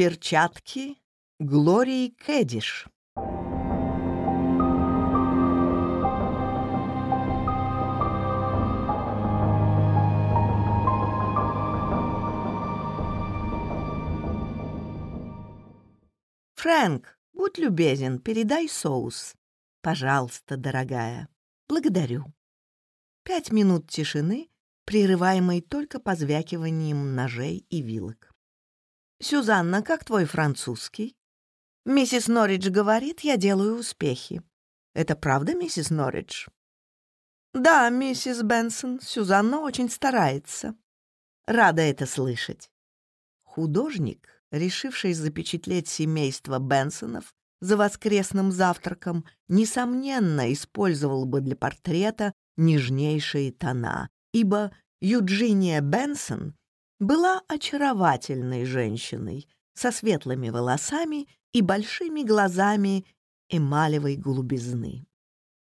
перчатки Глории Кэдиш. «Фрэнк, будь любезен, передай соус». «Пожалуйста, дорогая». «Благодарю». Пять минут тишины, прерываемой только позвякиванием ножей и вилок. «Сюзанна, как твой французский?» «Миссис Норридж говорит, я делаю успехи». «Это правда, миссис Норридж?» «Да, миссис Бенсон, Сюзанна очень старается». «Рада это слышать». Художник, решивший запечатлеть семейство Бенсонов за воскресным завтраком, несомненно использовал бы для портрета нежнейшие тона, ибо Юджиния Бенсон была очаровательной женщиной со светлыми волосами и большими глазами эмалевой голубизны.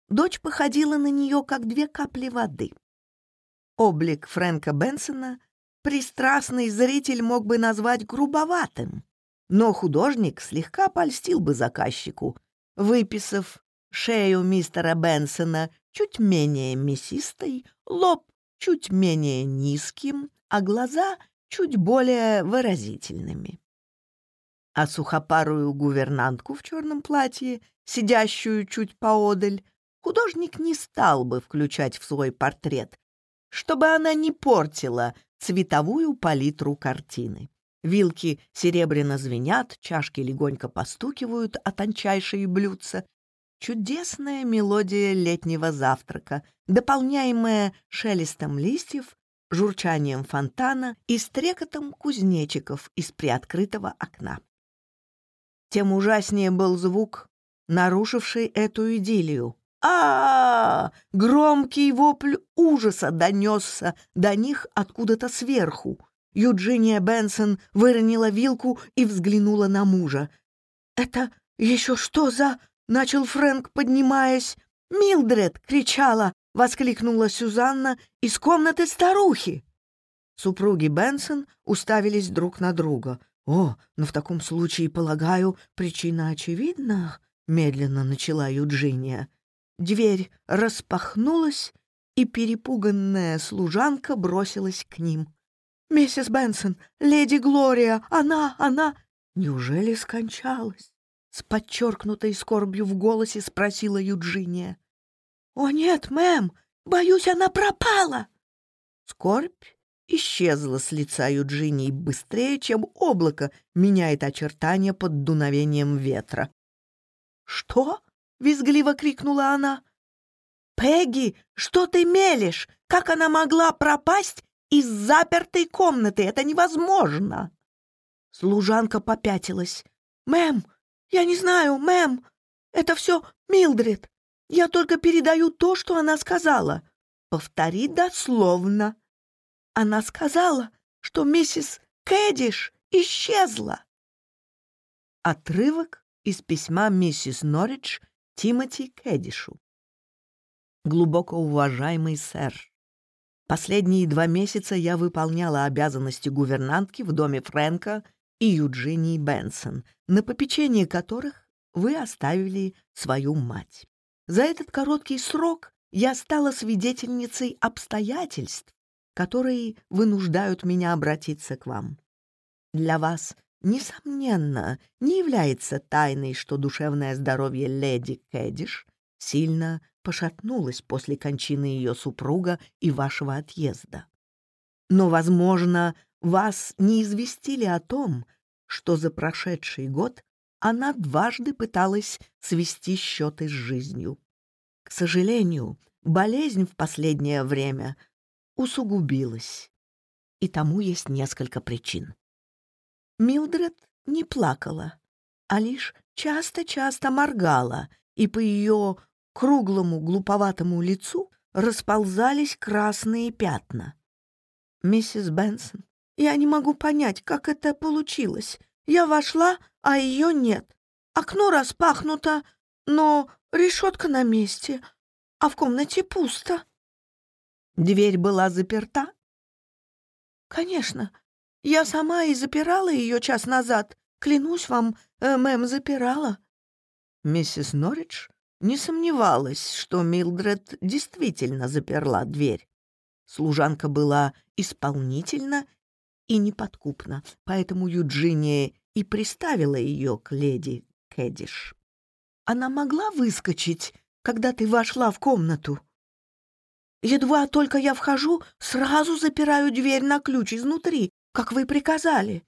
Дочь походила на нее, как две капли воды. Облик Фрэнка Бенсона пристрастный зритель мог бы назвать грубоватым, но художник слегка польстил бы заказчику, выписав шею мистера Бенсона чуть менее мясистой, лоб чуть менее низким, а глаза чуть более выразительными. А сухопарую гувернантку в черном платье, сидящую чуть поодаль, художник не стал бы включать в свой портрет, чтобы она не портила цветовую палитру картины. Вилки серебряно звенят, чашки легонько постукивают о тончайшие блюдца. Чудесная мелодия летнего завтрака, дополняемая шелестом листьев, журчанием фонтана и стрекотом кузнечиков из приоткрытого окна. Тем ужаснее был звук, нарушивший эту идиллию. а, -а, -а Громкий вопль ужаса донесся до них откуда-то сверху. Юджиния Бенсон выронила вилку и взглянула на мужа. «Это еще что за...» — начал Фрэнк, поднимаясь. «Милдред!» — кричала. воскликнула Сюзанна из комнаты старухи. Супруги Бенсон уставились друг на друга. «О, но в таком случае, полагаю, причина очевидна», — медленно начала Юджиния. Дверь распахнулась, и перепуганная служанка бросилась к ним. «Миссис Бенсон, леди Глория, она, она...» «Неужели скончалась?» С подчеркнутой скорбью в голосе спросила Юджиния. «О нет, мэм, боюсь, она пропала!» Скорбь исчезла с лица Юджинии быстрее, чем облако меняет очертания под дуновением ветра. «Что?» — визгливо крикнула она. «Пегги, что ты мелешь? Как она могла пропасть из запертой комнаты? Это невозможно!» Служанка попятилась. «Мэм, я не знаю, мэм, это все Милдред. Я только передаю то, что она сказала. Повтори дословно. Она сказала, что миссис Кэдиш исчезла. Отрывок из письма миссис Норридж Тимоти Кэдишу. Глубоко уважаемый сэр, последние два месяца я выполняла обязанности гувернантки в доме Фрэнка и Юджинии Бенсон, на попечение которых вы оставили свою мать. За этот короткий срок я стала свидетельницей обстоятельств, которые вынуждают меня обратиться к вам. Для вас Несомненно, не является тайной, что душевное здоровье леди Кэдиш сильно пошатнулось после кончины ее супруга и вашего отъезда. Но, возможно, вас не известили о том, что за прошедший год она дважды пыталась свести счеты с жизнью. К сожалению, болезнь в последнее время усугубилась, и тому есть несколько причин. Милдред не плакала, а лишь часто-часто моргала, и по ее круглому глуповатому лицу расползались красные пятна. «Миссис Бенсон, я не могу понять, как это получилось. Я вошла, а ее нет. Окно распахнуто, но решетка на месте, а в комнате пусто». «Дверь была заперта?» «Конечно, я сама и запирала ее час назад, Клянусь вам, э, мэм запирала». Миссис Норридж не сомневалась, что Милдред действительно заперла дверь. Служанка была исполнительна и неподкупна, поэтому Юджиния и приставила ее к леди Кэдиш. Она могла выскочить, когда ты вошла в комнату? Едва только я вхожу, сразу запираю дверь на ключ изнутри, как вы приказали.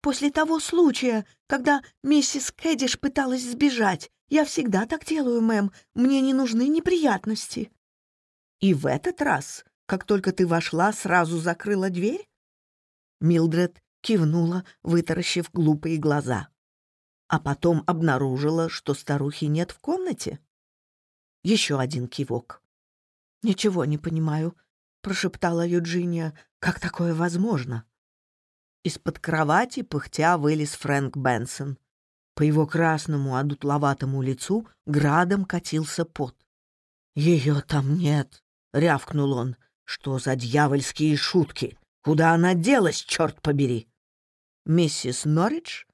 После того случая, когда миссис Кэдиш пыталась сбежать, я всегда так делаю, мэм, мне не нужны неприятности. И в этот раз, как только ты вошла, сразу закрыла дверь? Милдред кивнула, вытаращив глупые глаза. А потом обнаружила, что старухи нет в комнате. Еще один кивок. «Ничего не понимаю», — прошептала Юджиния. «Как такое возможно?» Из-под кровати пыхтя вылез Фрэнк Бенсон. По его красному одутловатому лицу градом катился пот. «Ее там нет!» — рявкнул он. «Что за дьявольские шутки? Куда она делась, черт побери?» Миссис Норридж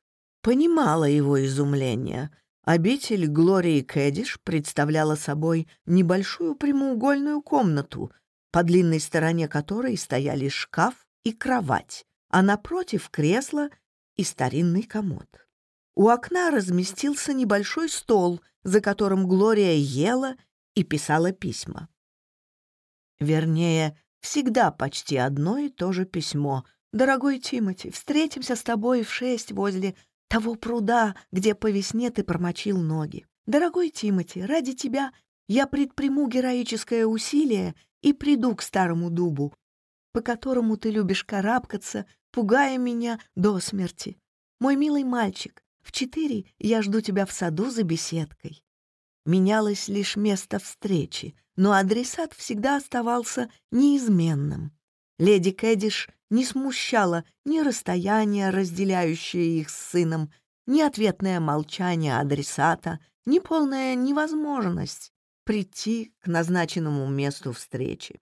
понимала его изумление. Обитель Глории Кэдиш представляла собой небольшую прямоугольную комнату, по длинной стороне которой стояли шкаф и кровать, а напротив — кресло и старинный комод. У окна разместился небольшой стол, за которым Глория ела и писала письма. Вернее, всегда почти одно и то же письмо. «Дорогой Тимати, встретимся с тобой в шесть возле того пруда, где по весне ты промочил ноги. Дорогой Тимати, ради тебя я предприму героическое усилие и приду к старому дубу, по которому ты любишь карабкаться, пугая меня до смерти. Мой милый мальчик, в четыре я жду тебя в саду за беседкой. Менялось лишь место встречи, но адресат всегда оставался неизменным. Леди Кэдиш не смущало ни расстояние, разделяющее их с сыном, ни ответное молчание адресата, ни полная невозможность прийти к назначенному месту встречи.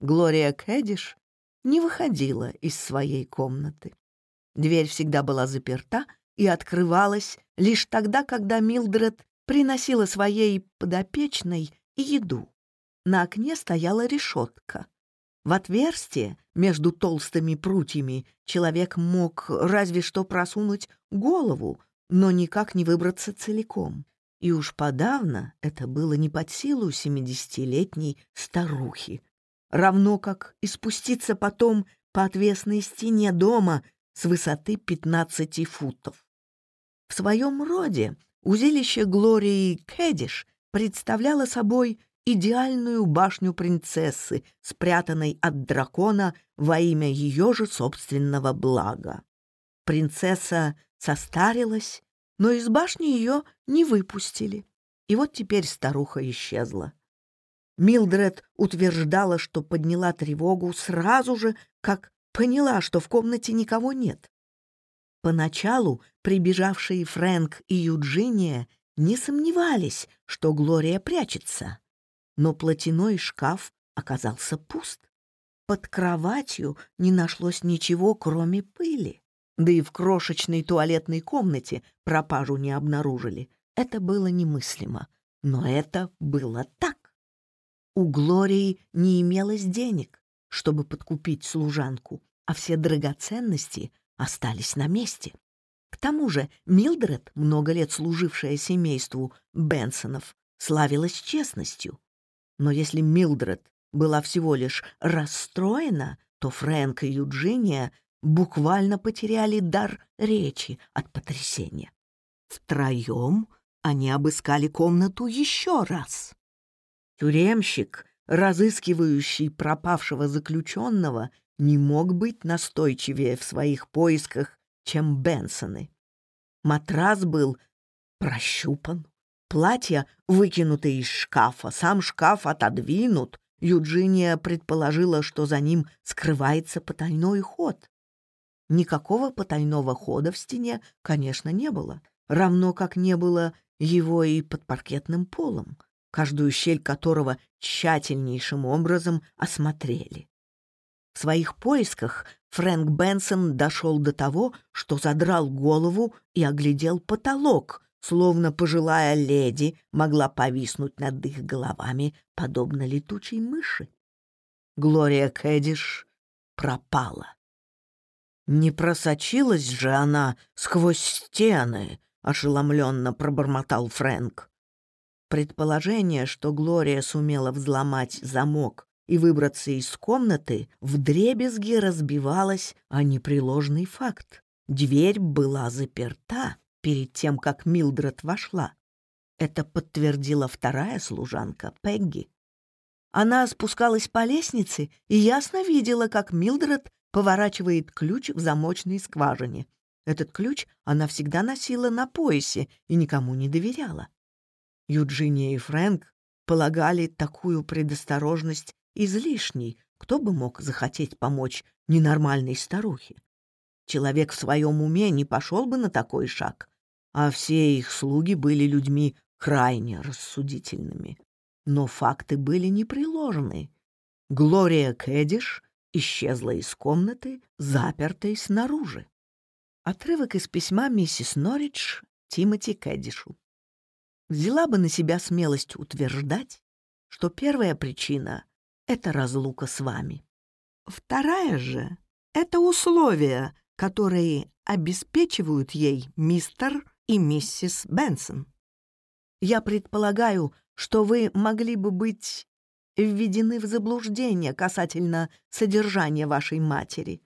Глория Кэдиш не выходила из своей комнаты. Дверь всегда была заперта и открывалась лишь тогда, когда Милдред приносила своей подопечной еду. На окне стояла решетка. В отверстие между толстыми прутьями человек мог разве что просунуть голову, но никак не выбраться целиком. И уж подавно это было не под силу семидесятилетней старухи. Равно как и спуститься потом по отвесной стене дома с высоты пятнадцати футов. В своем роде узилище Глории Кэдиш представляло собой идеальную башню принцессы, спрятанной от дракона во имя ее же собственного блага. Принцесса состарилась, но из башни ее не выпустили. И вот теперь старуха исчезла. Милдред утверждала, что подняла тревогу сразу же, как поняла, что в комнате никого нет. Поначалу прибежавшие Фрэнк и Юджиния, не сомневались, что Глория прячется. Но платяной шкаф оказался пуст. Под кроватью не нашлось ничего, кроме пыли. Да и в крошечной туалетной комнате пропажу не обнаружили. Это было немыслимо. Но это было так. У Глории не имелось денег, чтобы подкупить служанку, а все драгоценности остались на месте. К тому же Милдред, много лет служившая семейству Бенсонов, славилась честностью. Но если Милдред была всего лишь расстроена, то Фрэнк и Юджиния буквально потеряли дар речи от потрясения. Втроем они обыскали комнату еще раз. Тюремщик, разыскивающий пропавшего заключенного, не мог быть настойчивее в своих поисках, чем Бенсоны. Матрас был прощупан, Платья выкинуты из шкафа, сам шкаф отодвинут. Юджиния предположила, что за ним скрывается потайной ход. Никакого потайного хода в стене, конечно, не было, равно как не было его и под паркетным полом, каждую щель которого тщательнейшим образом осмотрели. В своих поисках Фрэнк Бенсон дошел до того, что задрал голову и оглядел потолок, словно пожилая леди могла повиснуть над их головами, подобно летучей мыши. Глория Кэдиш пропала. Не просочилась же она сквозь стены, ошеломленно пробормотал Фрэнк. Предположение, что Глория сумела взломать замок и выбраться из комнаты, вдребезги разбивалась о непреложный факт. Дверь была заперта перед тем, как Милдред вошла. Это подтвердила вторая служанка, Пегги. Она спускалась по лестнице и ясно видела, как Милдред поворачивает ключ в замочной скважине. Этот ключ она всегда носила на поясе и никому не доверяла. Юджиния и Фрэнк полагали такую предосторожность излишней, кто бы мог захотеть помочь ненормальной старухе. Человек в своем уме не пошел бы на такой шаг, а все их слуги были людьми крайне рассудительными. Но факты были непреложны. Глория Кэдиш исчезла из комнаты, запертой снаружи. Отрывок из письма миссис Норридж Тимоти Кэдишу. Взяла бы на себя смелость утверждать, что первая причина это разлука с вами. Вторая же — это условия, которые обеспечивают ей мистер и миссис Бенсон. Я предполагаю, что вы могли бы быть введены в заблуждение касательно содержания вашей матери.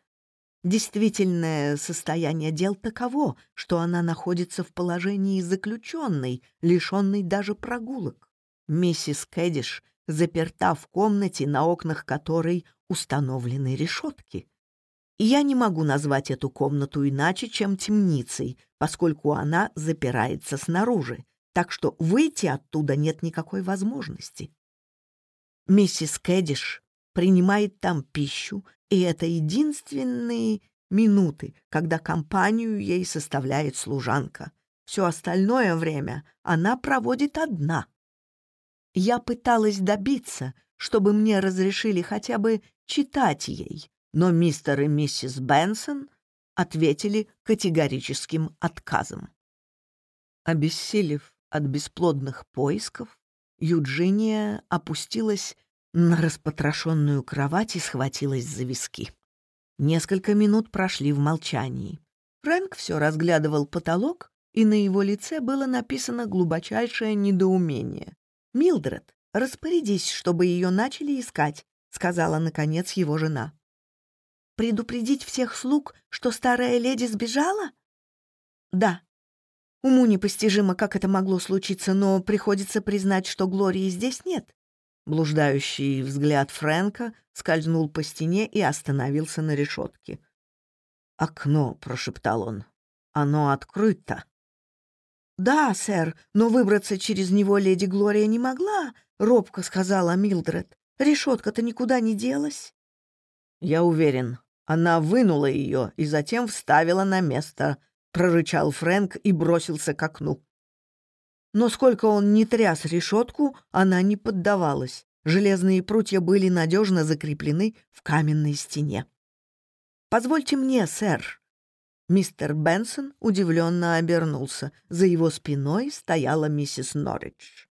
Действительное состояние дел таково, что она находится в положении заключенной, лишенной даже прогулок. Миссис Кэдиш — заперта в комнате, на окнах которой установлены решетки. я не могу назвать эту комнату иначе, чем темницей, поскольку она запирается снаружи, так что выйти оттуда нет никакой возможности. Миссис Кэдиш принимает там пищу, и это единственные минуты, когда компанию ей составляет служанка. Все остальное время она проводит одна — Я пыталась добиться, чтобы мне разрешили хотя бы читать ей, но мистер и миссис Бенсон ответили категорическим отказом. Обессилев от бесплодных поисков, Юджиния опустилась на распотрошенную кровать и схватилась за виски. Несколько минут прошли в молчании. Фрэнк все разглядывал потолок, и на его лице было написано глубочайшее недоумение. «Милдред, распорядись, чтобы ее начали искать», — сказала, наконец, его жена. «Предупредить всех слуг, что старая леди сбежала?» «Да». Уму непостижимо, как это могло случиться, но приходится признать, что Глории здесь нет. Блуждающий взгляд Фрэнка скользнул по стене и остановился на решетке. «Окно», — прошептал он, — «оно открыто». «Да, сэр, но выбраться через него леди Глория не могла», — робко сказала Милдред. «Решетка-то никуда не делась». «Я уверен, она вынула ее и затем вставила на место», прорычал Фрэнк и бросился к окну. Но сколько он не тряс решетку, она не поддавалась. Железные прутья были надежно закреплены в каменной стене. «Позвольте мне, сэр». Мистер Бенсон удивленно обернулся. За его спиной стояла миссис Норридж.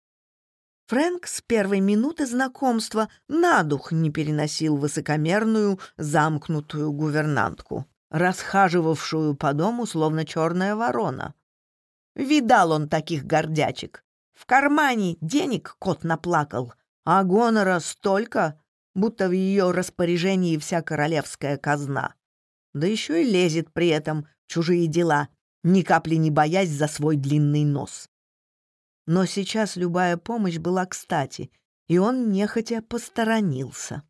Фрэнк с первой минуты знакомства на дух не переносил высокомерную, замкнутую гувернантку расхаживавшую по дому, словно черная ворона. Видал он таких гордячек. В кармане денег кот наплакал, а гонора столько, будто в ее распоряжении вся королевская казна. Да еще и лезет при этом в чужие дела, ни капли не боясь за свой длинный нос. Но сейчас любая помощь была кстати, и он нехотя посторонился.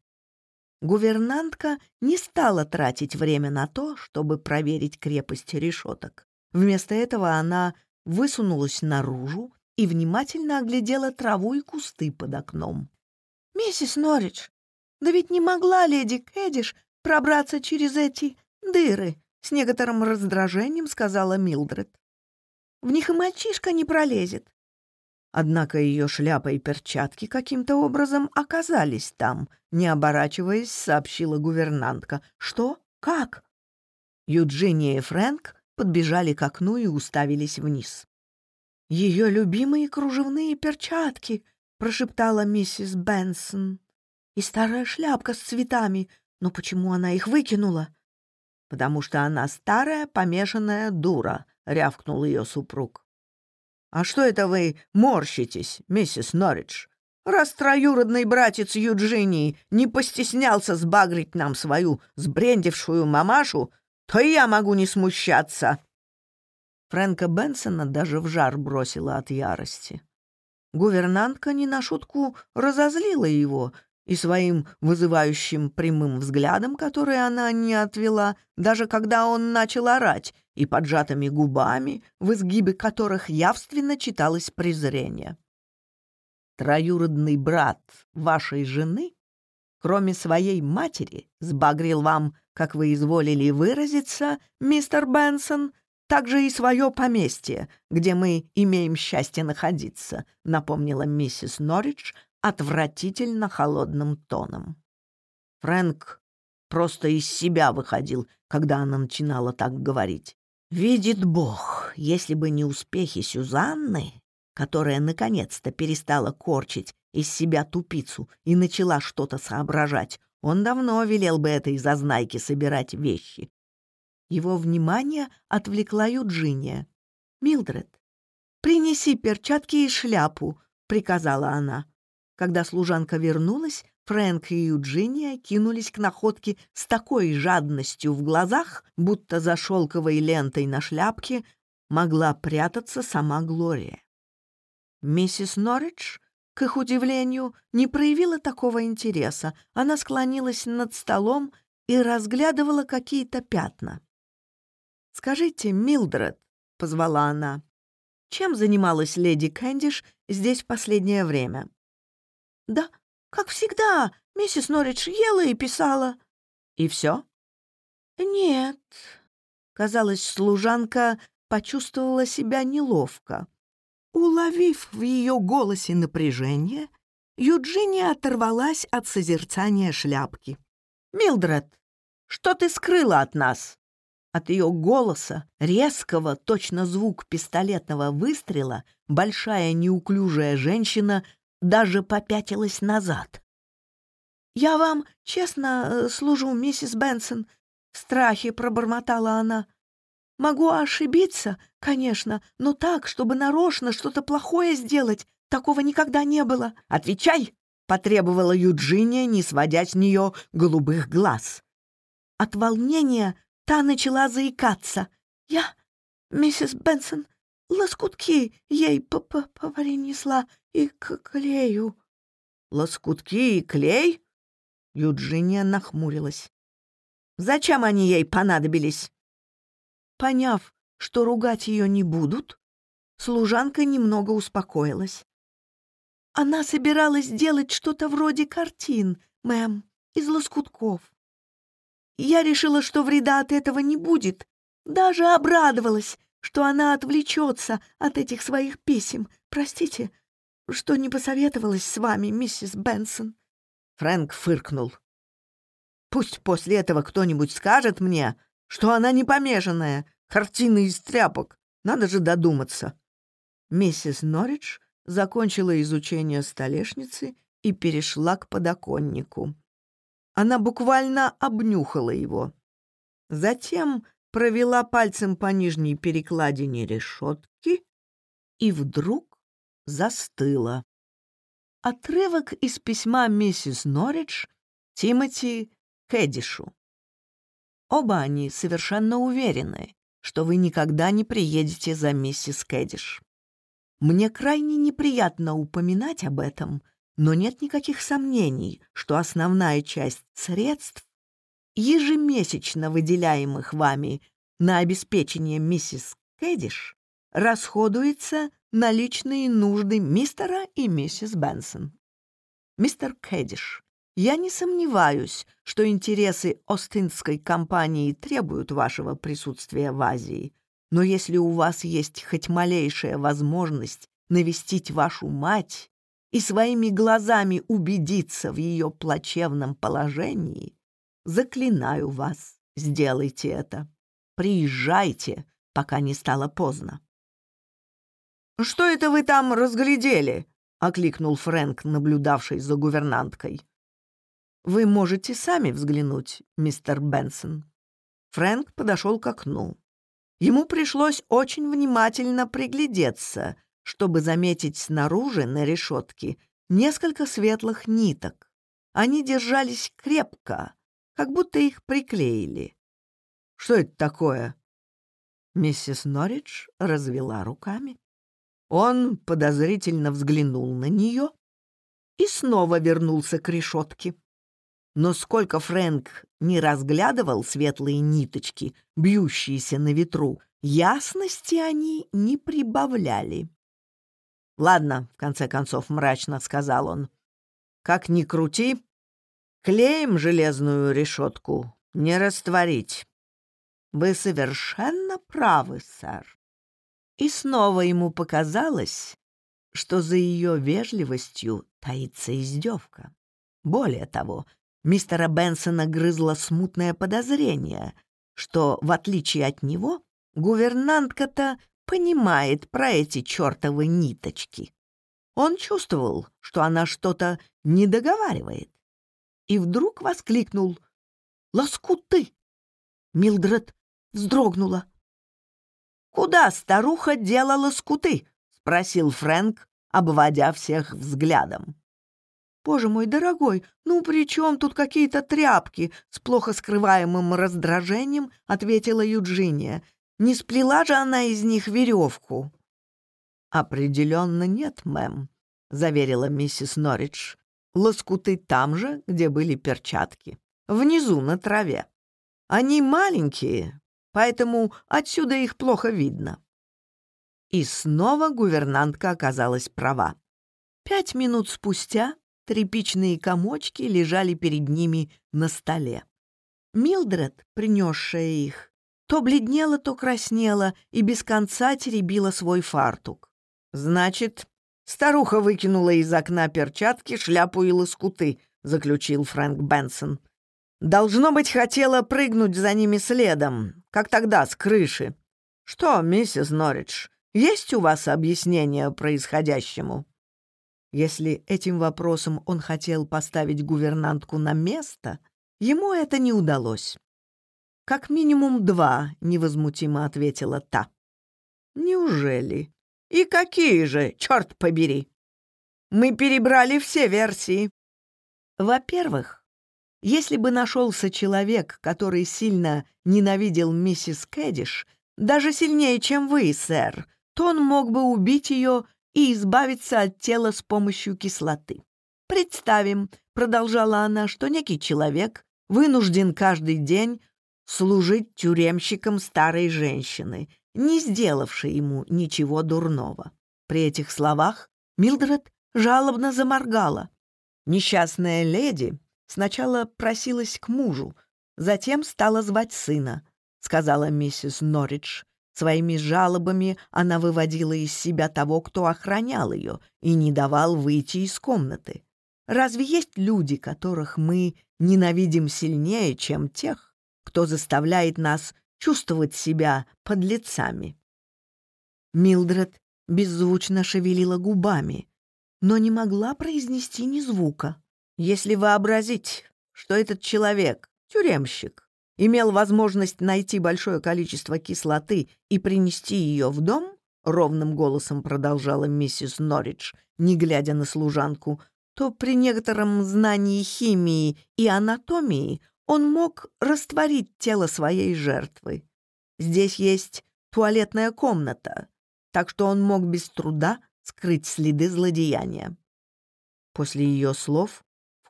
Гувернантка не стала тратить время на то, чтобы проверить крепость решеток. Вместо этого она высунулась наружу и внимательно оглядела траву и кусты под окном. «Миссис Норридж, да ведь не могла леди Кэдиш пробраться через эти дыры, с некоторым раздражением сказала Милдред. В них и мальчишка не пролезет. Однако ее шляпа и перчатки каким-то образом оказались там, не оборачиваясь, сообщила гувернантка. «Что? Как?» Юджиния и Фрэнк подбежали к окну и уставились вниз. «Ее любимые кружевные перчатки!» — прошептала миссис Бенсон. «И старая шляпка с цветами. Но почему она их выкинула?» «Потому что она старая, помешанная дура», — рявкнул ее супруг. «А что это вы морщитесь, миссис Норридж? Раз троюродный братец Юджинии не постеснялся сбагрить нам свою сбрендившую мамашу, то и я могу не смущаться». Фрэнка Бенсона даже в жар бросила от ярости. Гувернантка не на шутку разозлила его, и своим вызывающим прямым взглядом, который она не отвела, даже когда он начал орать, и поджатыми губами, в изгибе которых явственно читалось презрение. «Троюродный брат вашей жены, кроме своей матери, сбагрил вам, как вы изволили выразиться, мистер Бенсон, также и свое поместье, где мы имеем счастье находиться», напомнила миссис Норридж отвратительно холодным тоном. Фрэнк просто из себя выходил, когда она начинала так говорить. Видит Бог, если бы не успехи Сюзанны, которая наконец-то перестала корчить из себя тупицу и начала что-то соображать, он давно велел бы этой зазнайке собирать вещи. Его внимание отвлекла Юджиния. «Милдред, принеси перчатки и шляпу», — приказала она когда служанка вернулась, Фрэнк и Юджиния кинулись к находке с такой жадностью в глазах, будто за шелковой лентой на шляпке могла прятаться сама Глория. Миссис Норридж, к их удивлению, не проявила такого интереса. Она склонилась над столом и разглядывала какие-то пятна. «Скажите, Милдред», — позвала она, — «чем занималась леди Кэндиш здесь в последнее время?» «Да, как всегда, миссис Норридж ела и писала». «И все?» «Нет». Казалось, служанка почувствовала себя неловко. Уловив в ее голосе напряжение, Юджиния оторвалась от созерцания шляпки. «Милдред, что ты скрыла от нас?» От ее голоса, резкого, точно звук пистолетного выстрела, большая неуклюжая женщина даже попятилась назад. «Я вам, честно, э, служу, миссис Бенсон», — в страхе пробормотала она. «Могу ошибиться, конечно, но так, чтобы нарочно что-то плохое сделать, такого никогда не было». «Отвечай!» — потребовала Юджиния, не сводя с нее голубых глаз. От волнения та начала заикаться. «Я, миссис Бенсон, лоскутки ей п -п поваренесла. -принесла и к клею». «Лоскутки и клей?» Юджиния нахмурилась. «Зачем они ей понадобились?» Поняв, что ругать ее не будут, служанка немного успокоилась. «Она собиралась делать что-то вроде картин, мэм, из лоскутков. Я решила, что вреда от этого не будет, даже обрадовалась, что она отвлечется от этих своих писем. Простите, что не посоветовалась с вами, миссис Бенсон». Фрэнк фыркнул. «Пусть после этого кто-нибудь скажет мне, что она не помешанная, картина из тряпок. Надо же додуматься». Миссис Норридж закончила изучение столешницы и перешла к подоконнику. Она буквально обнюхала его. Затем провела пальцем по нижней перекладине решетки и вдруг застыла. Отрывок из письма миссис Норридж Тимоти Кэдишу. Оба они совершенно уверены, что вы никогда не приедете за миссис Кэдиш. Мне крайне неприятно упоминать об этом, но нет никаких сомнений, что основная часть средств, ежемесячно выделяемых вами на обеспечение миссис Кэдиш, расходуется на личные нужды мистера и миссис Бенсон. Мистер Кэдиш, я не сомневаюсь, что интересы Остинской компании требуют вашего присутствия в Азии, но если у вас есть хоть малейшая возможность навестить вашу мать и своими глазами убедиться в ее плачевном положении, заклинаю вас, сделайте это. Приезжайте, пока не стало поздно». «Что это вы там разглядели?» — окликнул Фрэнк, наблюдавший за гувернанткой. «Вы можете сами взглянуть, мистер Бенсон». Фрэнк подошел к окну. Ему пришлось очень внимательно приглядеться, чтобы заметить снаружи на решетке несколько светлых ниток. Они держались крепко, как будто их приклеили. «Что это такое?» Миссис Норридж развела руками. Он подозрительно взглянул на нее и снова вернулся к решетке. Но сколько Фрэнк не разглядывал светлые ниточки, бьющиеся на ветру, ясности они не прибавляли. «Ладно», — в конце концов мрачно сказал он, — «как ни крути, клеем железную решетку, не растворить». «Вы совершенно правы, сэр». И снова ему показалось, что за ее вежливостью таится издевка. Более того, мистера Бенсона грызло смутное подозрение, что, в отличие от него, гувернантка-то понимает про эти чертовы ниточки. Он чувствовал, что она что-то не договаривает, и вдруг воскликнул «Лоскуты!». Милдред вздрогнула. «Куда старуха делала скуты?» — спросил Фрэнк, обводя всех взглядом. «Боже мой дорогой, ну при чем тут какие-то тряпки?» — с плохо скрываемым раздражением ответила Юджиния. «Не сплела же она из них веревку?» «Определенно нет, мэм», — заверила миссис Норридж. «Лоскуты там же, где были перчатки, внизу на траве. Они маленькие, поэтому отсюда их плохо видно. И снова гувернантка оказалась права. Пять минут спустя тряпичные комочки лежали перед ними на столе. Милдред, принесшая их, то бледнела, то краснела и без конца теребила свой фартук. «Значит, старуха выкинула из окна перчатки, шляпу и лоскуты», — заключил Фрэнк Бенсон. «Должно быть, хотела прыгнуть за ними следом, как тогда с крыши. Что, миссис Норридж, есть у вас объяснение происходящему?» Если этим вопросом он хотел поставить гувернантку на место, ему это не удалось. «Как минимум два», — невозмутимо ответила та. «Неужели? И какие же, черт побери? Мы перебрали все версии. Во-первых, если бы нашелся человек, который сильно ненавидел миссис Кэдиш, даже сильнее, чем вы, сэр, то он мог бы убить ее и избавиться от тела с помощью кислоты. «Представим», — продолжала она, — «что некий человек вынужден каждый день служить тюремщиком старой женщины, не сделавшей ему ничего дурного». При этих словах Милдред жалобно заморгала. Несчастная леди сначала просилась к мужу, затем стала звать сына, сказала миссис Норридж. Своими жалобами она выводила из себя того, кто охранял ее и не давал выйти из комнаты. Разве есть люди, которых мы ненавидим сильнее, чем тех, кто заставляет нас чувствовать себя под лицами? Милдред беззвучно шевелила губами, но не могла произнести ни звука. Если вообразить, что этот человек — тюремщик, имел возможность найти большое количество кислоты и принести ее в дом, ровным голосом продолжала миссис Норридж, не глядя на служанку, то при некотором знании химии и анатомии он мог растворить тело своей жертвы. Здесь есть туалетная комната, так что он мог без труда скрыть следы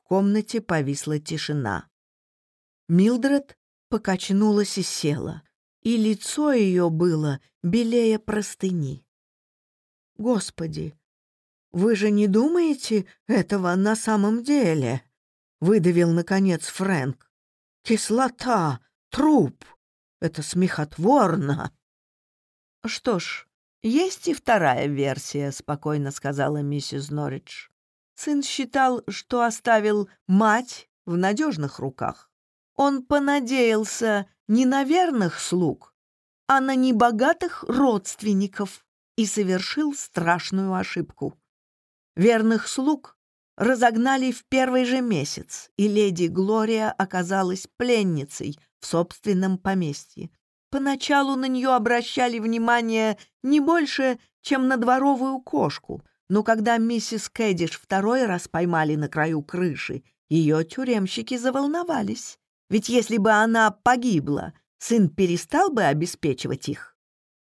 комнате повисла тишина. Милдред покачнулась и села, и лицо ее было белее простыни. «Господи, вы же не думаете этого на самом деле?» — выдавил, наконец, Фрэнк. «Кислота! Труп! Это смехотворно!» «Что ж, есть и вторая версия», — спокойно сказала миссис Норридж. Сын считал, что оставил мать в надежных руках. Он понадеялся не на верных слуг, а на небогатых родственников и совершил страшную ошибку. Верных слуг разогнали в первый же месяц, и леди Глория оказалась пленницей в собственном поместье. Поначалу на нее обращали внимание не больше, чем на дворовую кошку, но когда миссис Кэдиш второй раз поймали на краю крыши, ее тюремщики заволновались. Ведь если бы она погибла, сын перестал бы обеспечивать их.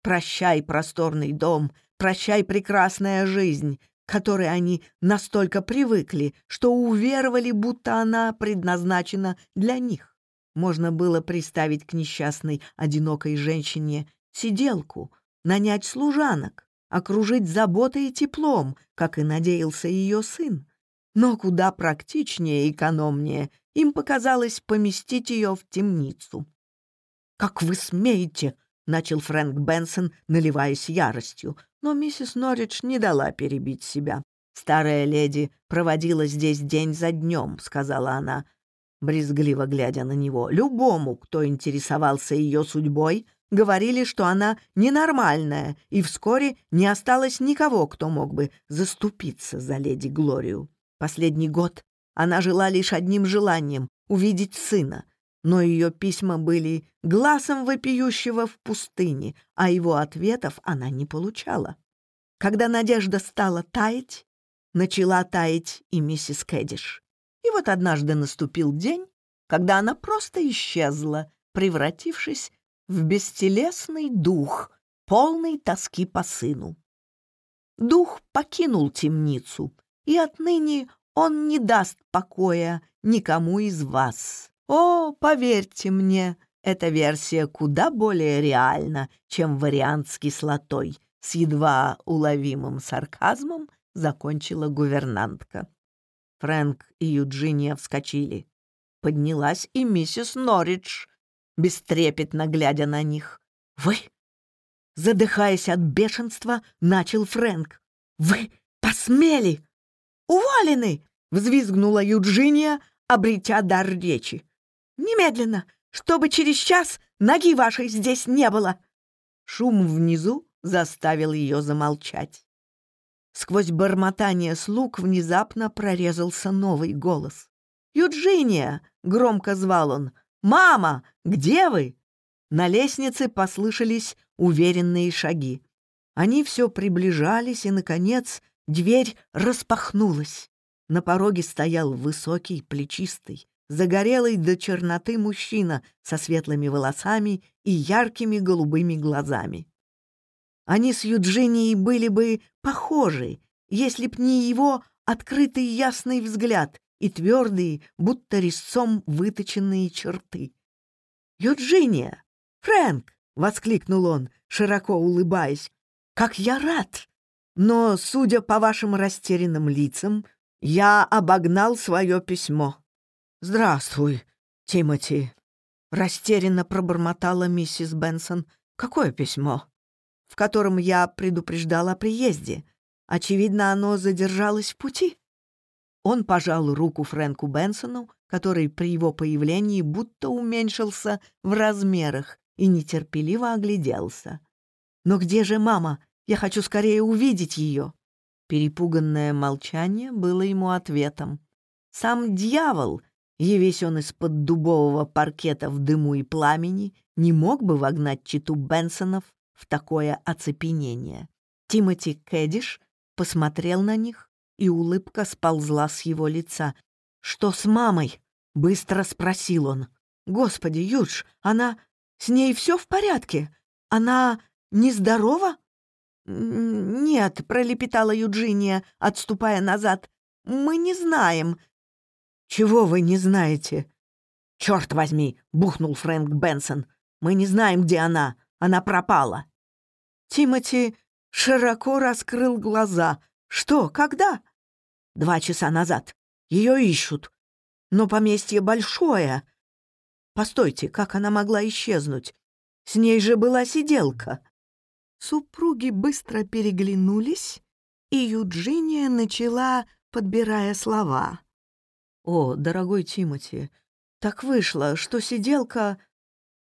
Прощай, просторный дом, прощай, прекрасная жизнь, к которой они настолько привыкли, что уверовали, будто она предназначена для них. Можно было приставить к несчастной, одинокой женщине сиделку, нанять служанок, окружить заботой и теплом, как и надеялся ее сын. Но куда практичнее и экономнее им показалось поместить ее в темницу. «Как вы смеете!» — начал Фрэнк Бенсон, наливаясь яростью, но миссис Норридж не дала перебить себя. «Старая леди проводила здесь день за днем», — сказала она, брезгливо глядя на него. «Любому, кто интересовался ее судьбой, говорили, что она ненормальная, и вскоре не осталось никого, кто мог бы заступиться за леди Глорию. Последний год она жила лишь одним желанием — увидеть сына, но ее письма были глазом вопиющего в пустыне, а его ответов она не получала. Когда надежда стала таять, начала таять и миссис Кэдиш. И вот однажды наступил день, когда она просто исчезла, превратившись в бестелесный дух, полный тоски по сыну. Дух покинул темницу, и отныне он не даст покоя никому из вас. О, поверьте мне, эта версия куда более реальна, чем вариант с кислотой, с едва уловимым сарказмом закончила гувернантка. Фрэнк и Юджиния вскочили. Поднялась и миссис Норридж, бестрепетно глядя на них. «Вы?» Задыхаясь от бешенства, начал Фрэнк. «Вы посмели!» «Уволены!» — взвизгнула Юджиния, обретя дар речи. «Немедленно, чтобы через час ноги вашей здесь не было!» Шум внизу заставил ее замолчать. Сквозь бормотание слуг внезапно прорезался новый голос. «Юджиния!» — громко звал он. «Мама, где вы?» На лестнице послышались уверенные шаги. Они все приближались, и, наконец, дверь распахнулась. На пороге стоял высокий, плечистый, загорелый до черноты мужчина со светлыми волосами и яркими голубыми глазами. Они с Юджинией были бы похожи, если б не его открытый ясный взгляд и твердые, будто резцом выточенные черты. «Юджиния! Фрэнк!» — воскликнул он, широко улыбаясь. «Как я рад! Но, судя по вашим растерянным лицам, я обогнал свое письмо». «Здравствуй, Тимоти!» — растерянно пробормотала миссис Бенсон. «Какое письмо?» «В котором я предупреждала о приезде. Очевидно, оно задержалось в пути». Он пожал руку Фрэнку Бенсону, который при его появлении будто уменьшился в размерах и нетерпеливо огляделся. «Но где же мама? Я хочу скорее увидеть ее!» Перепуганное молчание было ему ответом. Сам дьявол, явись он из-под дубового паркета в дыму и пламени, не мог бы вогнать читу Бенсонов в такое оцепенение. Тимоти Кэдиш посмотрел на них, и И улыбка сползла с его лица. «Что с мамой?» — быстро спросил он. «Господи, Юдж, она... С ней все в порядке? Она нездорова?» «Нет», — пролепетала Юджиния, отступая назад. «Мы не знаем». «Чего вы не знаете?» «Черт возьми!» — бухнул Фрэнк Бенсон. «Мы не знаем, где она. Она пропала». Тимати широко раскрыл глаза. «Что? Когда?» «Два часа назад. Ее ищут. Но поместье большое. Постойте, как она могла исчезнуть? С ней же была сиделка». Супруги быстро переглянулись, и Юджиния начала, подбирая слова. «О, дорогой Тимоти, так вышло, что сиделка...»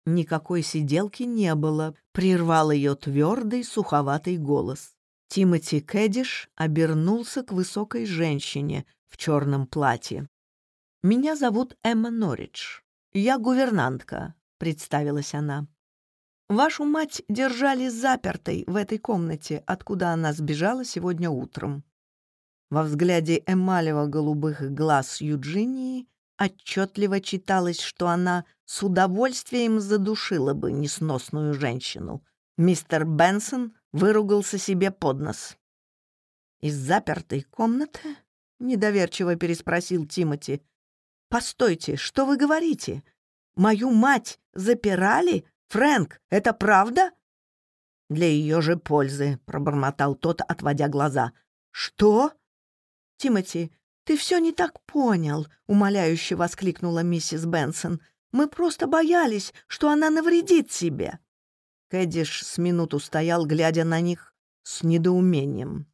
Никакой сиделки не было, прервал ее твердый, суховатый голос. Тимати Кэдиш обернулся к высокой женщине в черном платье. «Меня зовут Эмма Норридж. Я гувернантка», — представилась она. «Вашу мать держали запертой в этой комнате, откуда она сбежала сегодня утром». Во взгляде эмалево-голубых глаз Юджинии отчетливо читалось, что она с удовольствием задушила бы несносную женщину. Мистер Бенсон выругался себе под нос. «Из запертой комнаты?» — недоверчиво переспросил Тимоти. «Постойте, что вы говорите? Мою мать запирали? Фрэнк, это правда?» «Для ее же пользы», — пробормотал тот, отводя глаза. «Что?» «Тимоти, ты все не так понял», — умоляюще воскликнула миссис Бенсон. «Мы просто боялись, что она навредит себе». Кэдиш с минуту стоял, глядя на них с недоумением.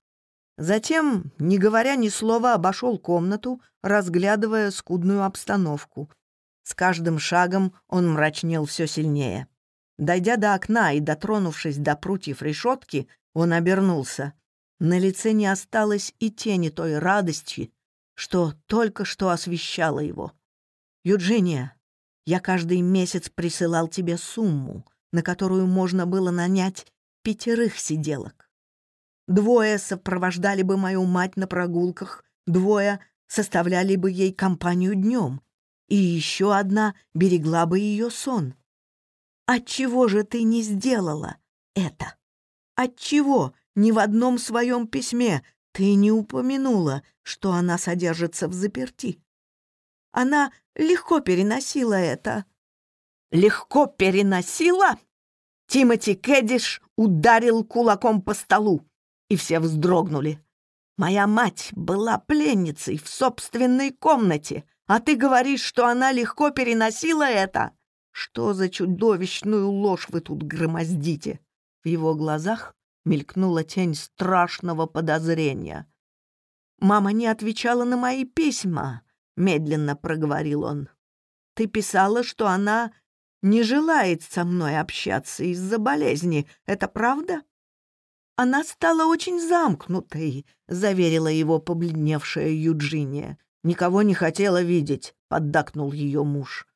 Затем, не говоря ни слова, обошел комнату, разглядывая скудную обстановку. С каждым шагом он мрачнел все сильнее. Дойдя до окна и дотронувшись до прутьев решетки, он обернулся. На лице не осталось и тени той радости, что только что освещало его. «Юджиния, я каждый месяц присылал тебе сумму на которую можно было нанять пятерых сиделок. Двое сопровождали бы мою мать на прогулках, двое составляли бы ей компанию днем, и еще одна берегла бы ее сон. «Отчего же ты не сделала это? Отчего ни в одном своем письме ты не упомянула, что она содержится в заперти?» Она легко переносила это. «Легко переносила?» Тимати Кэдиш ударил кулаком по столу, и все вздрогнули. «Моя мать была пленницей в собственной комнате, а ты говоришь, что она легко переносила это? Что за чудовищную ложь вы тут громоздите?» В его глазах мелькнула тень страшного подозрения. «Мама не отвечала на мои письма», — медленно проговорил он. «Ты писала, что она не желает со мной общаться из-за болезни. Это правда?» «Она стала очень замкнутой», — заверила его побледневшая Юджиния. «Никого не хотела видеть», — поддакнул ее муж.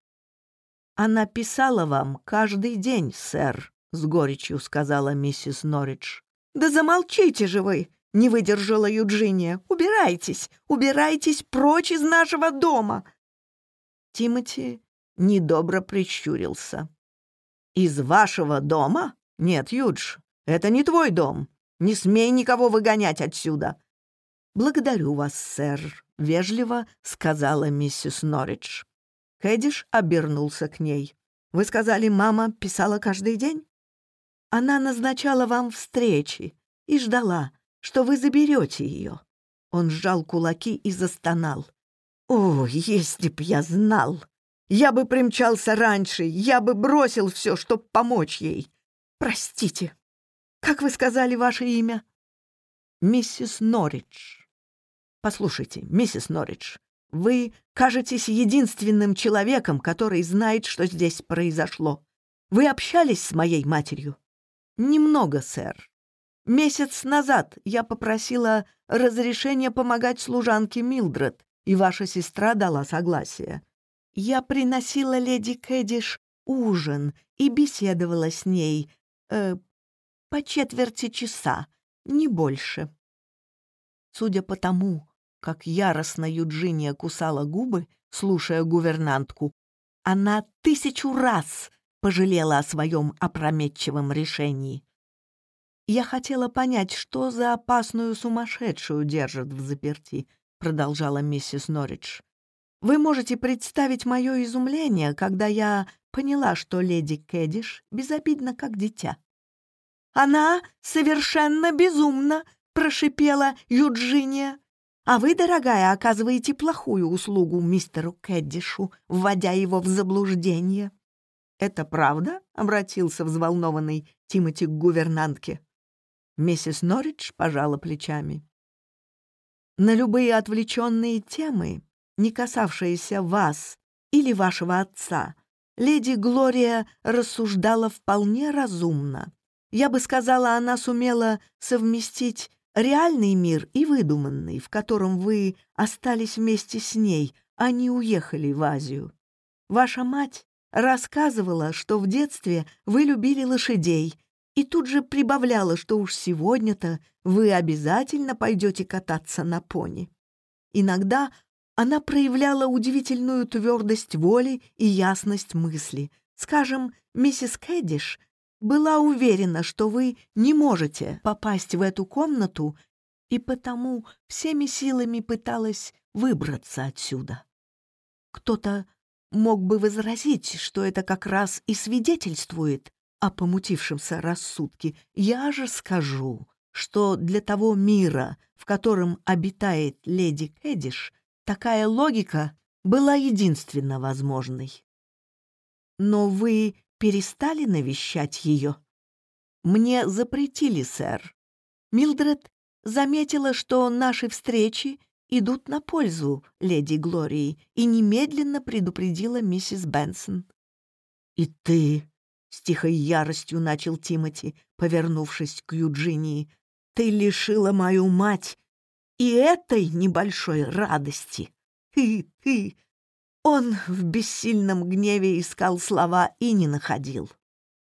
«Она писала вам каждый день, сэр», — с горечью сказала миссис Норридж. «Да замолчите же вы!» — недобро прищурился. «Из вашего дома? Нет, Юдж, это не твой дом. Не смей никого выгонять отсюда!» «Благодарю вас, сэр», — вежливо сказала миссис Норридж. Хэдиш обернулся к ней. «Вы сказали, мама писала каждый день?» «Она назначала вам встречи и ждала, что вы заберете ее». Он сжал кулаки и застонал. «О, если б я знал!» Я бы примчался раньше, я бы бросил все, чтобы помочь ей. Простите, как вы сказали ваше имя?» «Миссис Норридж». «Послушайте, миссис Норридж, вы кажетесь единственным человеком, который знает, что здесь произошло. Вы общались с моей матерью?» «Немного, сэр. Месяц назад я попросила разрешения помогать служанке Милдред, и ваша сестра дала согласие. Я приносила леди Кэдиш ужин и беседовала с ней э, по четверти часа, не больше. Судя по тому, как яростно Юджиния кусала губы, слушая гувернантку, она тысячу раз пожалела о своем опрометчивом решении. «Я хотела понять, что за опасную сумасшедшую держат в заперти», — продолжала миссис Норридж. Вы можете представить мое изумление, когда я поняла, что леди Кэдиш безобидна, как дитя. «Она совершенно безумна!» — прошипела Юджиния. «А вы, дорогая, оказываете плохую услугу мистеру Кэддишу, вводя его в заблуждение». «Это правда?» — обратился взволнованный Тимоти к гувернантке. Миссис Норридж пожала плечами. На любые отвлеченные темы не касавшиеся вас или вашего отца, леди Глория рассуждала вполне разумно. Я бы сказала, она сумела совместить реальный мир и выдуманный, в котором вы остались вместе с ней, а не уехали в Азию. Ваша мать рассказывала, что в детстве вы любили лошадей, и тут же прибавляла, что уж сегодня-то вы обязательно пойдете кататься на пони. Иногда она проявляла удивительную твердость воли и ясность мысли. Скажем, миссис Кэдиш была уверена, что вы не можете попасть в эту комнату, и потому всеми силами пыталась выбраться отсюда. Кто-то мог бы возразить, что это как раз и свидетельствует о помутившемся рассудке. Я же скажу, что для того мира, в котором обитает леди Кэдиш, Такая логика была единственно возможной. Но вы перестали навещать ее? Мне запретили, сэр. Милдред заметила, что наши встречи идут на пользу леди Глории и немедленно предупредила миссис Бенсон. «И ты...» — с тихой яростью начал Тимоти, повернувшись к Юджинии. «Ты лишила мою мать и этой небольшой радости. Ты, ты...» Он в бессильном гневе искал слова и не находил.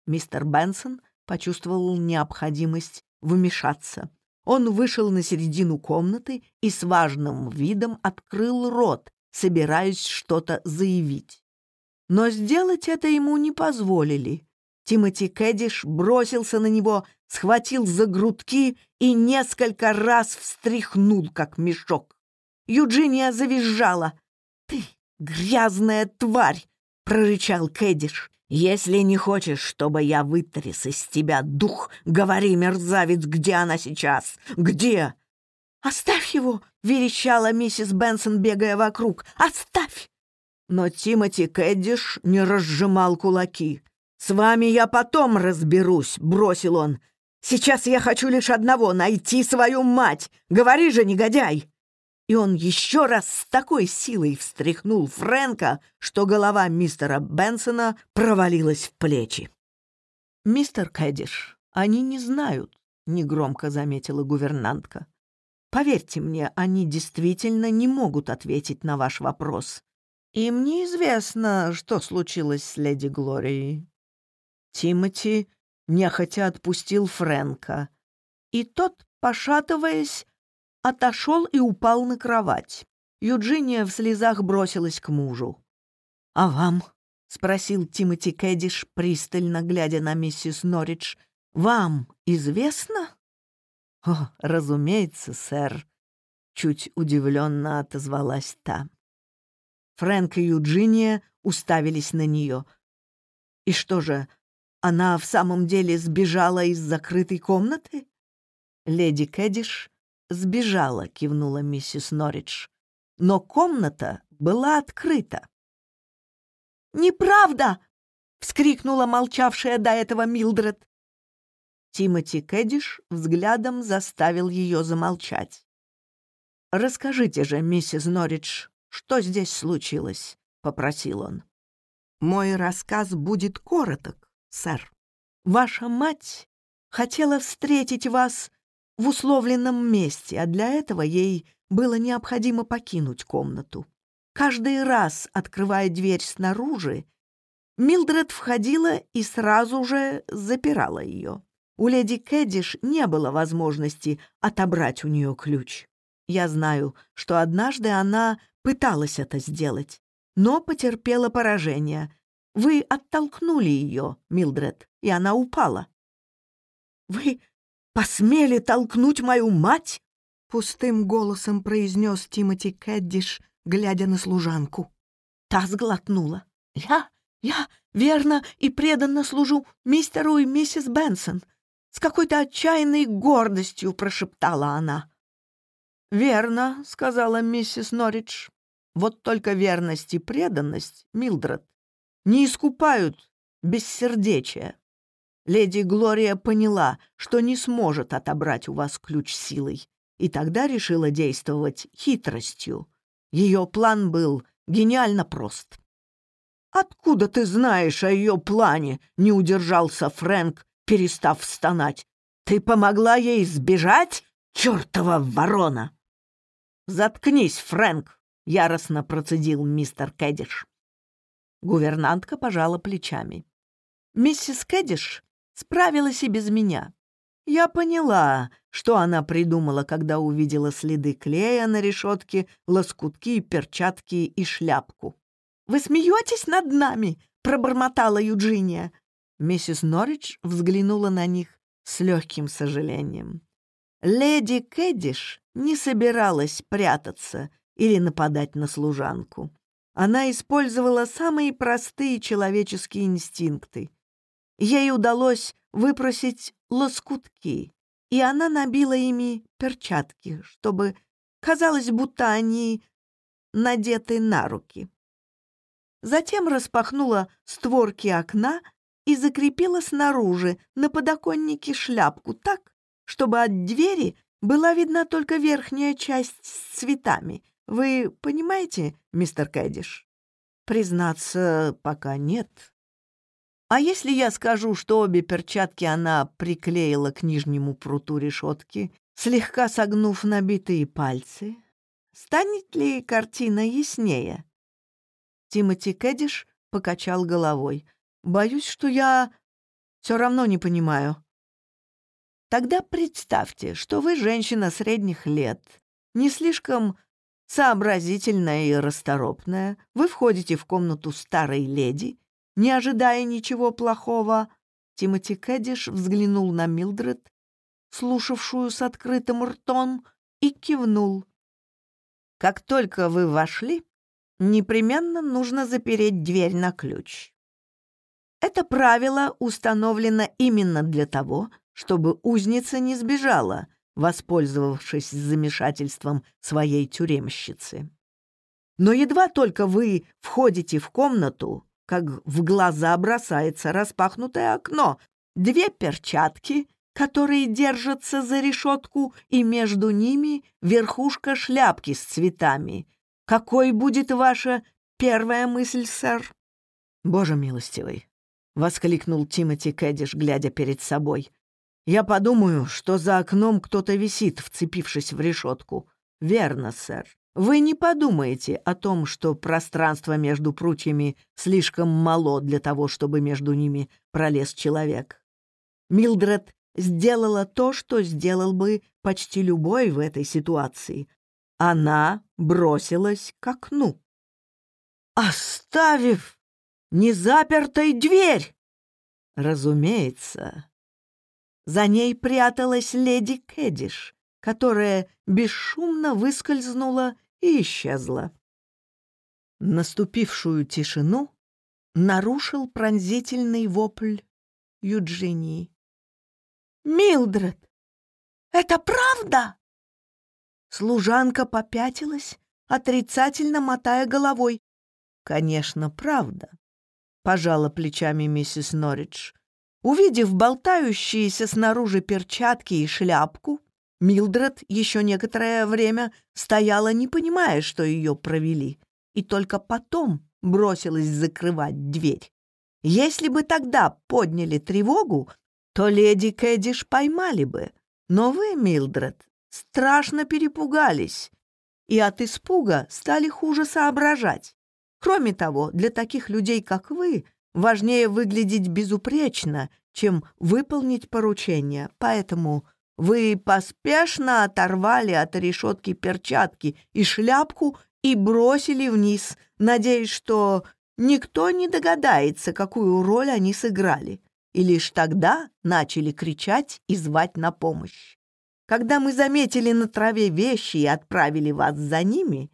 Мистер Бенсон почувствовал необходимость вмешаться. Он вышел на середину комнаты и с важным видом открыл рот, собираясь что-то заявить. Но сделать это ему не позволили. Тимоти Кэдиш бросился на него, схватил за грудки и несколько раз встряхнул, как мешок. Юджиния завизжала. «Ты грязная тварь!» — прорычал Кэдиш. «Если не хочешь, чтобы я вытряс из тебя дух, говори, мерзавец, где она сейчас? Где?» «Оставь его!» — верещала миссис Бенсон, бегая вокруг. «Оставь!» Но Тимоти Кэддиш не разжимал кулаки. «С вами я потом разберусь», — бросил он. «Сейчас я хочу лишь одного — найти свою мать. Говори же, негодяй!» И он еще раз с такой силой встряхнул Фрэнка, что голова мистера Бенсона провалилась в плечи. «Мистер Кэдиш, они не знают», — негромко заметила гувернантка. «Поверьте мне, они действительно не могут ответить на ваш вопрос. Им неизвестно, что случилось с леди Глорией. Тимати нехотя отпустил Фрэнка. И тот, пошатываясь, отошел и упал на кровать. Юджиния в слезах бросилась к мужу. «А вам?» — спросил Тимоти Кэдиш, пристально глядя на миссис Норридж. «Вам известно?» «О, разумеется, сэр», — чуть удивленно отозвалась та. Фрэнк и Юджиния уставились на нее. «И что же, она в самом деле сбежала из закрытой комнаты? Леди Кэдиш сбежала, кивнула миссис Норридж. Но комната была открыта. «Неправда!» — вскрикнула молчавшая до этого Милдред. Тимоти Кэдиш взглядом заставил ее замолчать. «Расскажите же, миссис Норридж, что здесь случилось?» — попросил он. «Мой рассказ будет короток, сэр. Ваша мать хотела встретить вас в условленном месте, а для этого ей было необходимо покинуть комнату. Каждый раз, открывая дверь снаружи, Милдред входила и сразу же запирала ее. У леди Кэдиш не было возможности отобрать у нее ключ. Я знаю, что однажды она пыталась это сделать, но потерпела поражение, вы оттолкнули ее, Милдред, и она упала. «Вы посмели толкнуть мою мать?» — пустым голосом произнес Тимоти Кэддиш, глядя на служанку. Та сглотнула. «Я, я верно и преданно служу мистеру и миссис Бенсон», — с какой-то отчаянной гордостью прошептала она. «Верно», — сказала миссис Норридж. «Вот только верность и преданность, Милдред, не искупают бессердечия. Леди Глория поняла, что не сможет отобрать у вас ключ силой, и тогда решила действовать хитростью. Ее план был гениально прост. «Откуда ты знаешь о ее плане?» — не удержался Фрэнк, перестав стонать. «Ты помогла ей сбежать, чертова ворона!» «Заткнись, Фрэнк!» — яростно процедил мистер Кэдиш. Гувернантка пожала плечами. «Миссис Кэдиш справилась и без меня. Я поняла, что она придумала, когда увидела следы клея на решетке, лоскутки, перчатки и шляпку. «Вы смеетесь над нами?» — пробормотала Юджиния. Миссис Норридж взглянула на них с легким сожалением. Леди Кэдиш не собиралась прятаться или нападать на служанку. Она использовала самые простые человеческие инстинкты. Ей удалось выпросить лоскутки, и она набила ими перчатки, чтобы казалось, будто они надеты на руки. Затем распахнула створки окна и закрепила снаружи на подоконнике шляпку так, чтобы от двери была видна только верхняя часть с цветами вы понимаете, мистер Кэдиш? Признаться, пока нет. А если я скажу, что обе перчатки она приклеила к нижнему пруту решетки, слегка согнув набитые пальцы, станет ли картина яснее? Тимоти Кэдиш покачал головой. «Боюсь, что я все равно не понимаю». Тогда представьте, что вы женщина средних лет, не слишком Сообразительная и расторопная, вы входите в комнату старой леди, не ожидая ничего плохого. Тимоти Кэдиш взглянул на Милдред, слушавшую с открытым ртом, и кивнул. «Как только вы вошли, непременно нужно запереть дверь на ключ. Это правило установлено именно для того, чтобы узница не сбежала — воспользовавшись замешательством своей тюремщицы. Но едва только вы входите в комнату, как в глаза бросается распахнутое окно, две перчатки, которые держатся за решетку, и между ними верхушка шляпки с цветами. Какой будет ваша первая мысль, сэр? Боже милостивый! — воскликнул Тимоти Кэдиш, глядя перед собой. «Я подумаю, что за окном кто-то висит, вцепившись в решетку. Верно, сэр. Вы не подумаете о том, что пространство между прутьями слишком мало для того, чтобы между ними пролез человек. Милдред сделала то, что сделал бы почти любой в этой ситуации. Она бросилась к окну. «Оставив незапертой дверь!» Разумеется. За ней пряталась леди Кэдиш, которая бесшумно выскользнула и исчезла. Наступившую тишину нарушил пронзительный вопль Юджинии. «Милдред, это правда?» Служанка попятилась, отрицательно мотая головой. «Конечно, правда», — пожала плечами миссис Норридж. Увидев болтающиеся снаружи перчатки и шляпку, Милдред еще некоторое время стояла, не понимая, что ее провели, и только потом бросилась закрывать дверь. Если бы тогда подняли тревогу, то леди Кэдиш поймали бы. Но вы, Милдред, страшно перепугались и от испуга стали хуже соображать. Кроме того, для таких людей, как вы, важнее выглядеть безупречно, чем выполнить поручение, поэтому вы поспешно оторвали от решетки перчатки и шляпку и бросили вниз, надеясь, что никто не догадается, какую роль они сыграли, и лишь тогда начали кричать и звать на помощь. Когда мы заметили на траве вещи и отправили вас за ними,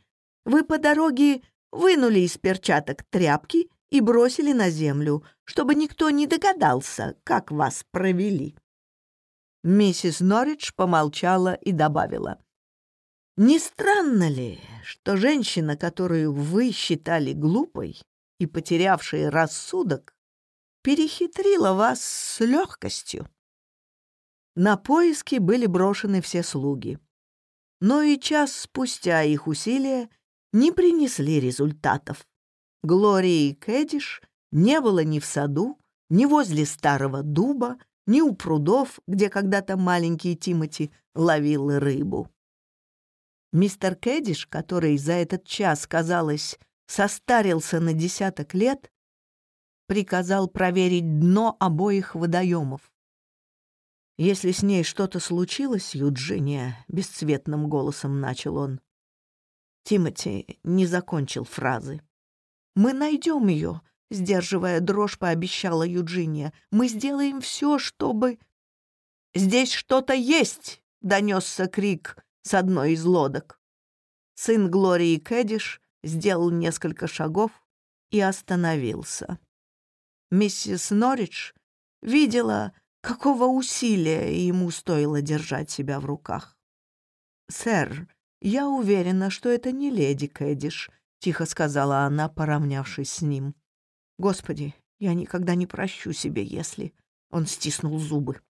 вы по дороге вынули из перчаток тряпки и бросили на землю, чтобы никто не догадался, как вас провели». Миссис Норридж помолчала и добавила. «Не странно ли, что женщина, которую вы считали глупой и потерявшей рассудок, перехитрила вас с легкостью?» На поиски были брошены все слуги. Но и час спустя их усилия не принесли результатов. Глории Кэдиш не было ни в саду, ни возле старого дуба, ни у прудов, где когда-то маленький Тимати ловил рыбу. Мистер Кэдиш, который за этот час, казалось, состарился на десяток лет, приказал проверить дно обоих водоемов. «Если с ней что-то случилось, Юджиния», — бесцветным голосом начал он. Тимати не закончил фразы. «Мы найдем ее», — сдерживая дрожь, пообещала Юджиния. «Мы сделаем все, чтобы...» «Здесь что-то есть!» — донесся крик с одной из лодок. Сын Глории Кэдиш сделал несколько шагов и остановился. Миссис Норридж видела, какого усилия ему стоило держать себя в руках. «Сэр, я уверена, что это не леди Кэдиш», — тихо сказала она, поравнявшись с ним. «Господи, я никогда не прощу себе, если...» Он стиснул зубы.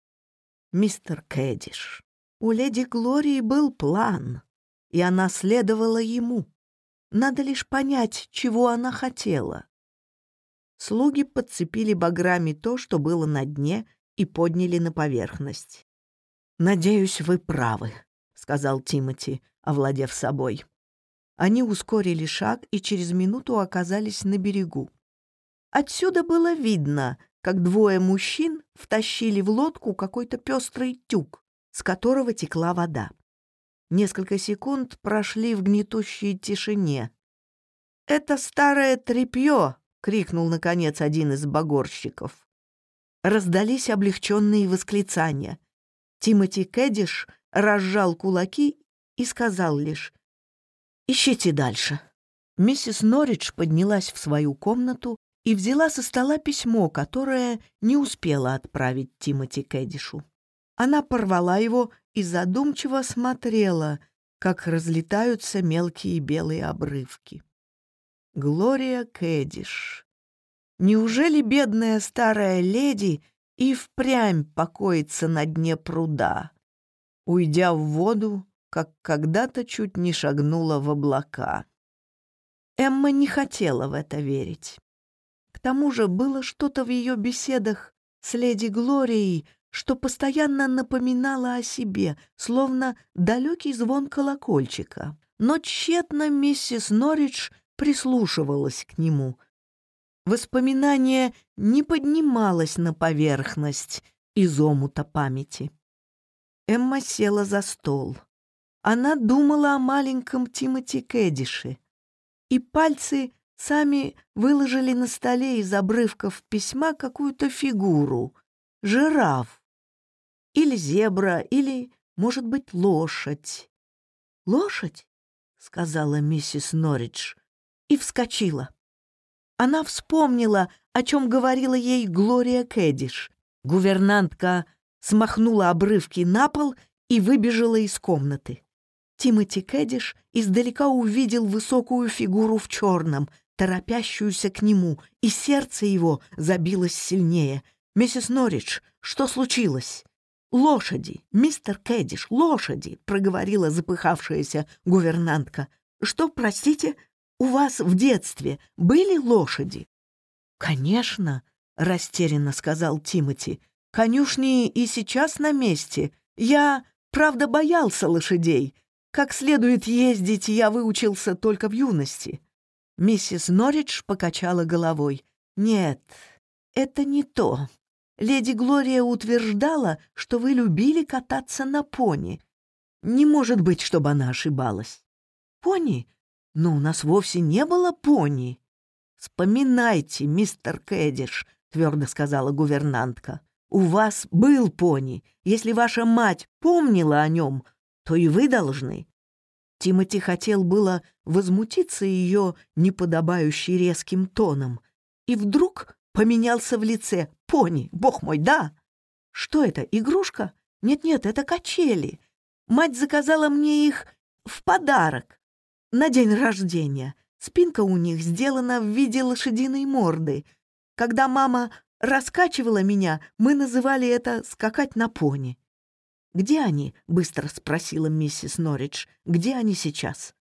«Мистер Кэдиш, у леди Глории был план, и она следовала ему. Надо лишь понять, чего она хотела. Слуги подцепили баграми то, что было на дне, и подняли Они ускорили шаг и через минуту оказались на берегу. Отсюда было видно, как двое мужчин втащили в лодку какой-то пестрый тюк, с которого текла вода. Несколько секунд прошли в гнетущей тишине. «Это старое тряпье!» — крикнул, наконец, один из багорщиков. Раздались облегченные восклицания. Тимоти Кэдиш разжал кулаки и сказал лишь «Ищите дальше». Миссис Норридж поднялась в свою комнату и взяла со стола письмо, которое не успела отправить Тимоти Кэдишу. Она порвала его и задумчиво смотрела, как разлетаются мелкие белые обрывки. Глория Кэдиш. Неужели бедная старая леди и впрямь покоится на дне пруда, уйдя в воду, как когда-то чуть не шагнула в облака. Эмма не хотела в это верить. К тому же было что-то в ее беседах с леди Глорией, что постоянно напоминало о себе, словно далекий звон колокольчика. Но тщетно миссис Норридж прислушивалась к нему. Воспоминание не поднималось на поверхность из омута памяти. Эмма села за стол она думала о маленьком Тимоти Кэдише. И пальцы сами выложили на столе из обрывков письма какую-то фигуру — жираф. Или зебра, или, может быть, лошадь. «Лошадь?» — сказала миссис Норридж и вскочила. Она вспомнила, о чем говорила ей Глория Кэдиш. Гувернантка смахнула обрывки на пол и выбежала из комнаты. Тимоти Кэдиш издалека увидел высокую фигуру в черном, торопящуюся к нему, и сердце его забилось сильнее. «Миссис Норридж, что случилось?» «Лошади, мистер Кэдиш, лошади!» — проговорила запыхавшаяся гувернантка. «Что, простите?» у вас в детстве были лошади?» «Конечно», — растерянно сказал Тимати. «Конюшни и сейчас на месте. Я, правда, боялся лошадей. как следует ездить, я выучился только в юности». Миссис Норридж покачала головой. «Нет, это не то. Леди Глория утверждала, что вы любили кататься на пони. Не может быть, чтобы она ошибалась». «Пони? Но у нас вовсе не было пони». «Вспоминайте, мистер Кэдиш», — твердо сказала гувернантка. «У вас был пони. Если ваша мать помнила о нем, то и вы должны. Тимати хотел было возмутиться ее неподобающей резким тоном. И вдруг поменялся в лице. «Пони, бог мой, да!» «Что это, игрушка?» «Нет-нет, это качели. Мать заказала мне их в подарок на день рождения. Спинка у них сделана в виде лошадиной морды. Когда мама раскачивала меня, мы называли это «скакать на пони». «Где они?» — быстро спросила миссис Норридж. «Где они сейчас?»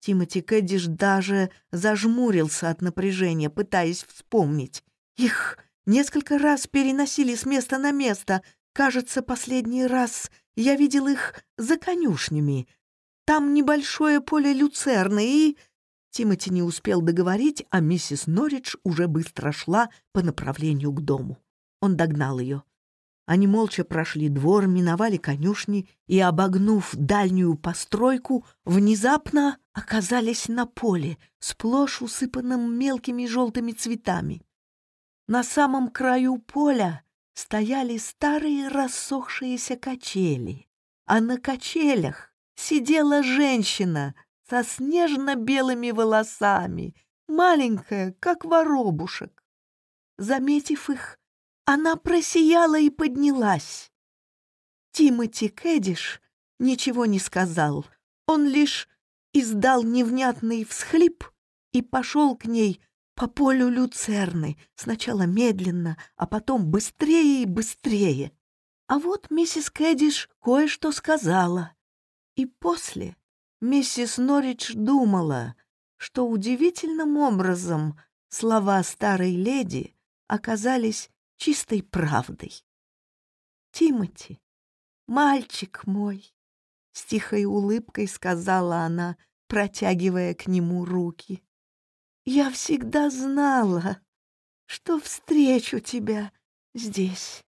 Тимоти Кэддиш даже зажмурился от напряжения, пытаясь вспомнить. Их несколько раз переносили с места на место. Кажется, последний раз я видел их за конюшнями. Там небольшое поле люцерны и... Тимоти не успел договорить, а миссис Норридж уже быстро шла по направлению к дому. Он догнал ее. Они молча прошли двор, миновали конюшни и, обогнув дальнюю постройку, внезапно оказались на поле, сплошь усыпанном мелкими желтыми цветами. На самом краю поля стояли старые рассохшиеся качели, а на качелях сидела женщина со снежно-белыми волосами, маленькая, как воробушек. Заметив их, Она просияла и поднялась. Тимоти Кэдиш ничего не сказал. Он лишь издал невнятный всхлип и пошел к ней по полю люцерны, сначала медленно, а потом быстрее и быстрее. А вот миссис Кэдиш кое-что сказала. И после миссис Норридж думала, что удивительным образом слова старой леди оказались чистой правдой. «Тимати, мальчик мой!» — с тихой улыбкой сказала она, протягивая к нему руки. «Я всегда знала, что встречу тебя здесь».